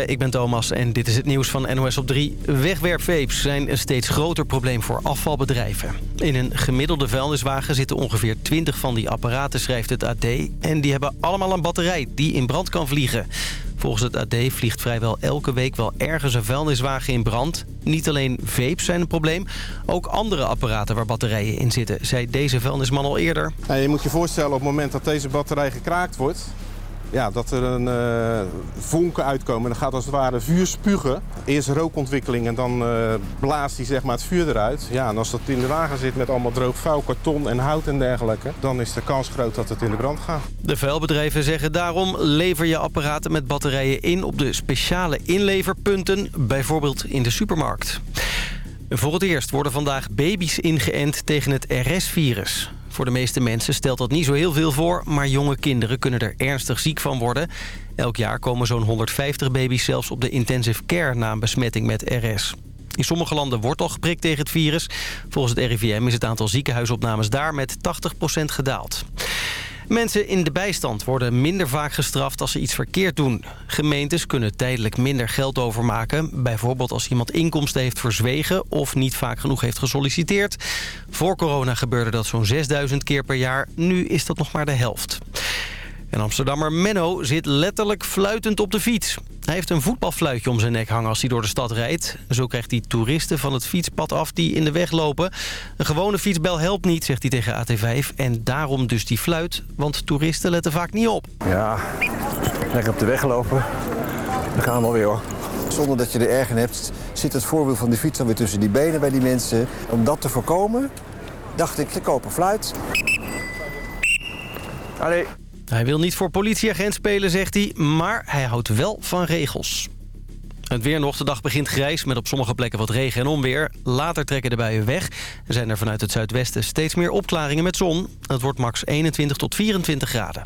Ik ben Thomas en dit is het nieuws van NOS op 3. Wegwerpvapes zijn een steeds groter probleem voor afvalbedrijven. In een gemiddelde vuilniswagen zitten ongeveer 20 van die apparaten, schrijft het AD. En die hebben allemaal een batterij die in brand kan vliegen. Volgens het AD vliegt vrijwel elke week wel ergens een vuilniswagen in brand. Niet alleen vapes zijn een probleem, ook andere apparaten waar batterijen in zitten... zei deze vuilnisman al eerder. je moet je voorstellen op het moment dat deze batterij gekraakt wordt ja, dat er een uh, vonken uitkomen. Dan gaat als het ware vuur spugen. Eerst rookontwikkeling en dan uh, blaast hij zeg maar, het vuur eruit. Ja, en als dat in de wagen zit met allemaal droog vuil, karton en hout en dergelijke... dan is de kans groot dat het in de brand gaat. De vuilbedrijven zeggen daarom... lever je apparaten met batterijen in op de speciale inleverpunten... bijvoorbeeld in de supermarkt. Voor het eerst worden vandaag baby's ingeënt tegen het RS-virus. Voor de meeste mensen stelt dat niet zo heel veel voor... maar jonge kinderen kunnen er ernstig ziek van worden. Elk jaar komen zo'n 150 baby's zelfs op de intensive care... na een besmetting met RS. In sommige landen wordt al geprikt tegen het virus. Volgens het RIVM is het aantal ziekenhuisopnames daar met 80% gedaald. Mensen in de bijstand worden minder vaak gestraft als ze iets verkeerd doen. Gemeentes kunnen tijdelijk minder geld overmaken. Bijvoorbeeld als iemand inkomsten heeft verzwegen of niet vaak genoeg heeft gesolliciteerd. Voor corona gebeurde dat zo'n 6000 keer per jaar. Nu is dat nog maar de helft. En Amsterdammer Menno zit letterlijk fluitend op de fiets. Hij heeft een voetbalfluitje om zijn nek hangen als hij door de stad rijdt. Zo krijgt hij toeristen van het fietspad af die in de weg lopen. Een gewone fietsbel helpt niet, zegt hij tegen AT5. En daarom dus die fluit, want toeristen letten vaak niet op. Ja, lekker op de weg lopen. Dan gaan we alweer hoor. Zonder dat je er erg in hebt, zit het voorbeeld van de fiets dan weer tussen die benen bij die mensen. Om dat te voorkomen, dacht ik, ik koop een fluit. Allee. Hij wil niet voor politieagent spelen, zegt hij, maar hij houdt wel van regels. Het weer nog. De dag begint grijs met op sommige plekken wat regen en onweer. Later trekken de buien weg. Er zijn er vanuit het zuidwesten steeds meer opklaringen met zon. Het wordt max 21 tot 24 graden.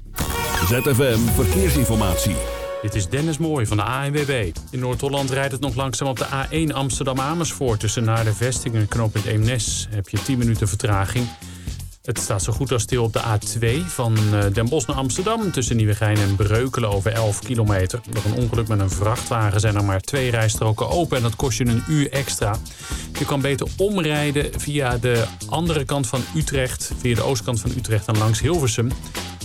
ZFM Verkeersinformatie. Dit is Dennis Mooij van de ANWB. In Noord-Holland rijdt het nog langzaam op de A1 Amsterdam-Amersfoort... tussen naar de vesting en knooppunt Eemnes. Heb je 10 minuten vertraging... Het staat zo goed als stil op de A2 van eh, Den Bosch naar Amsterdam... tussen Nieuwegein en Breukelen over 11 kilometer. Door een ongeluk met een vrachtwagen zijn er maar twee rijstroken open... en dat kost je een uur extra. Je kan beter omrijden via de andere kant van Utrecht... via de oostkant van Utrecht en langs Hilversum.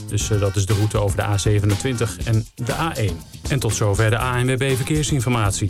Dus eh, dat is de route over de A27 en de A1. En tot zover de ANWB Verkeersinformatie.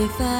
If I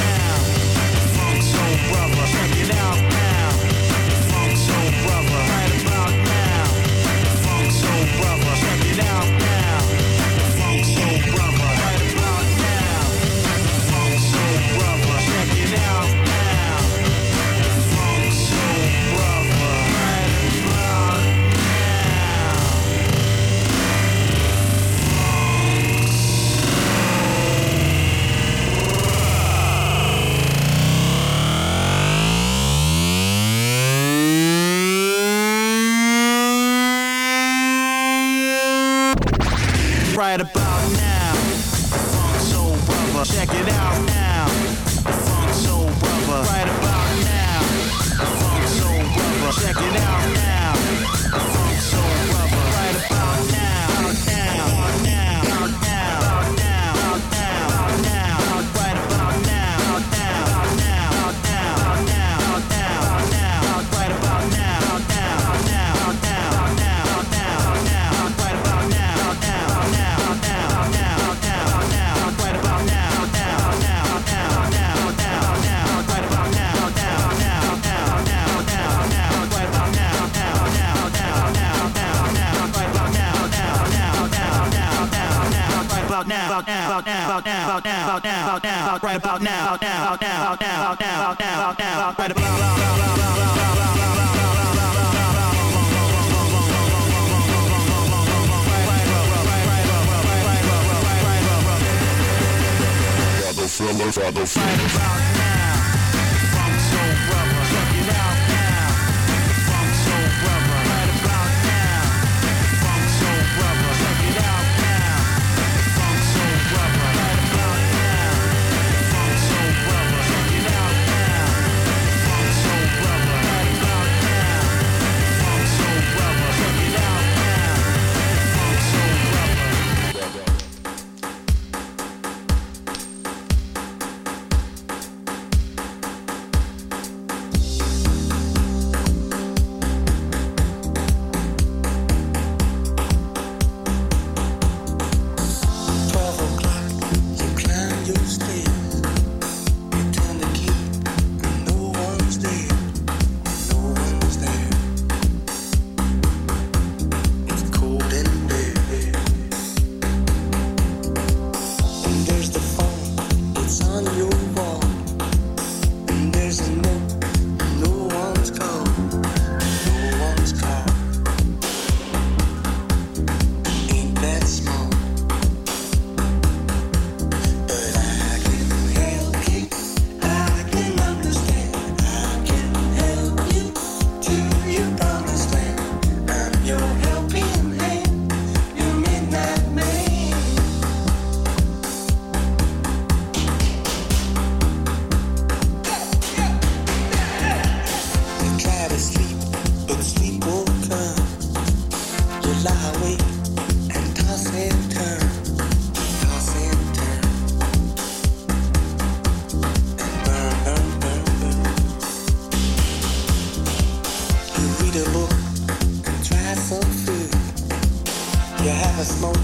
You have a smoke,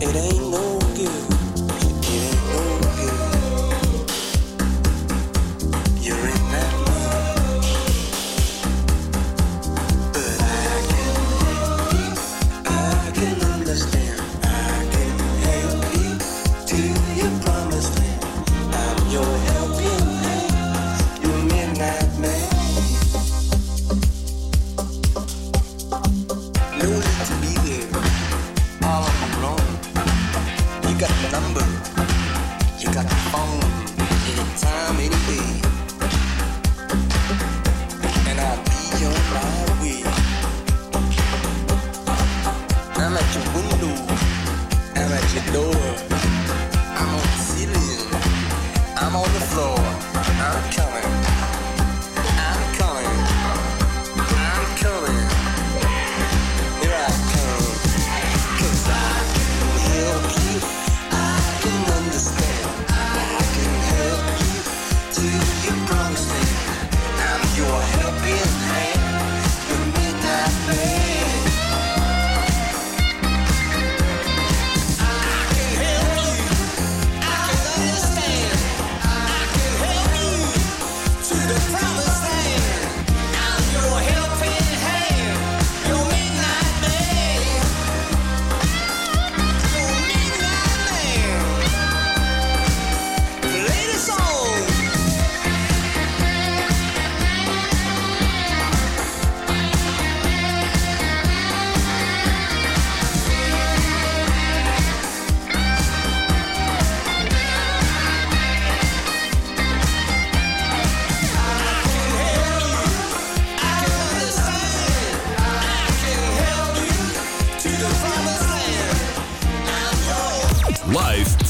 it ain't no good.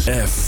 ZFM.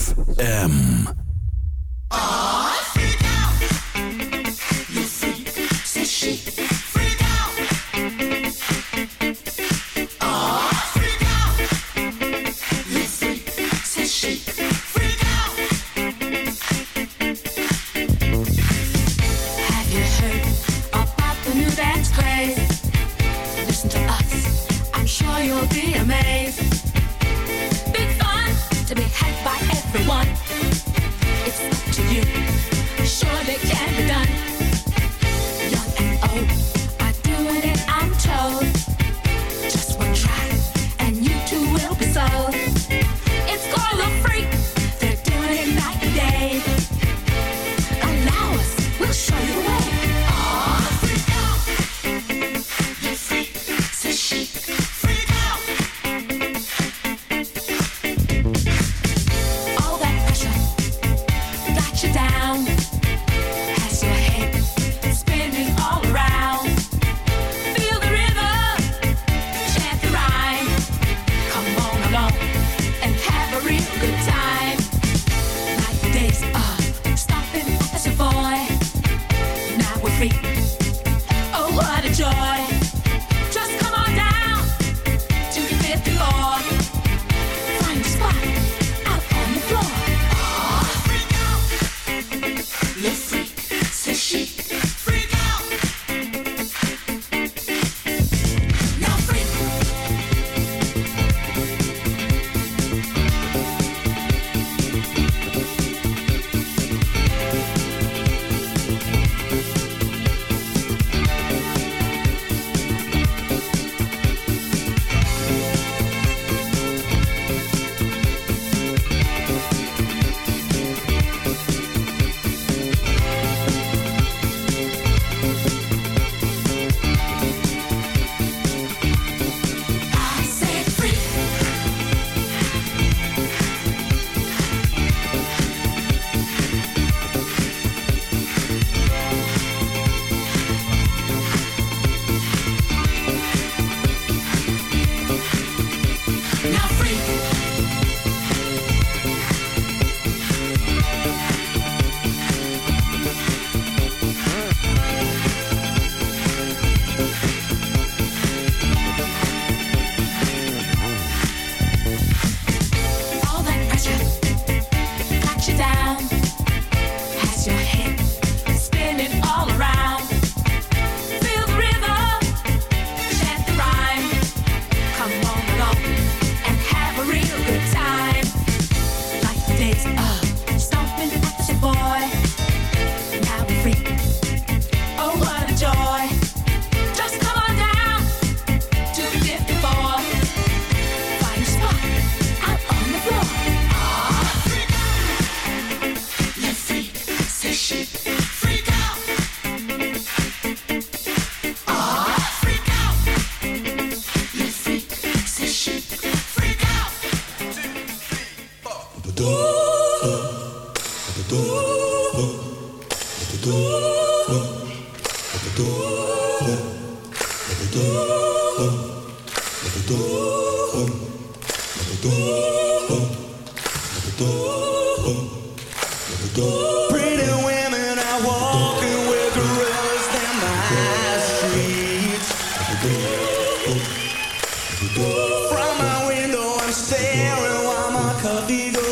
From my window, I'm staring while my coffee goes